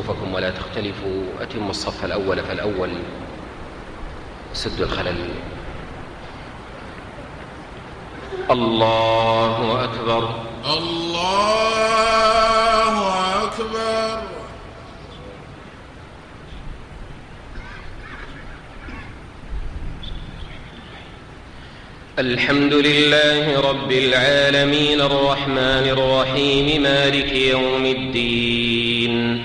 صفوفكم ولا تختلفوا. أتموا الصف الأول فالأول سدوا الخلل. الله أكبر. الله أكبر. الحمد لله رب العالمين الرحمن الرحيم مالك يوم الدين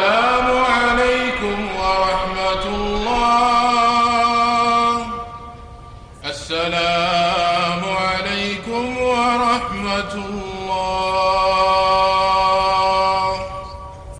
السلام